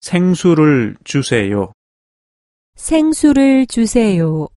생수를 주세요. 생수를 주세요.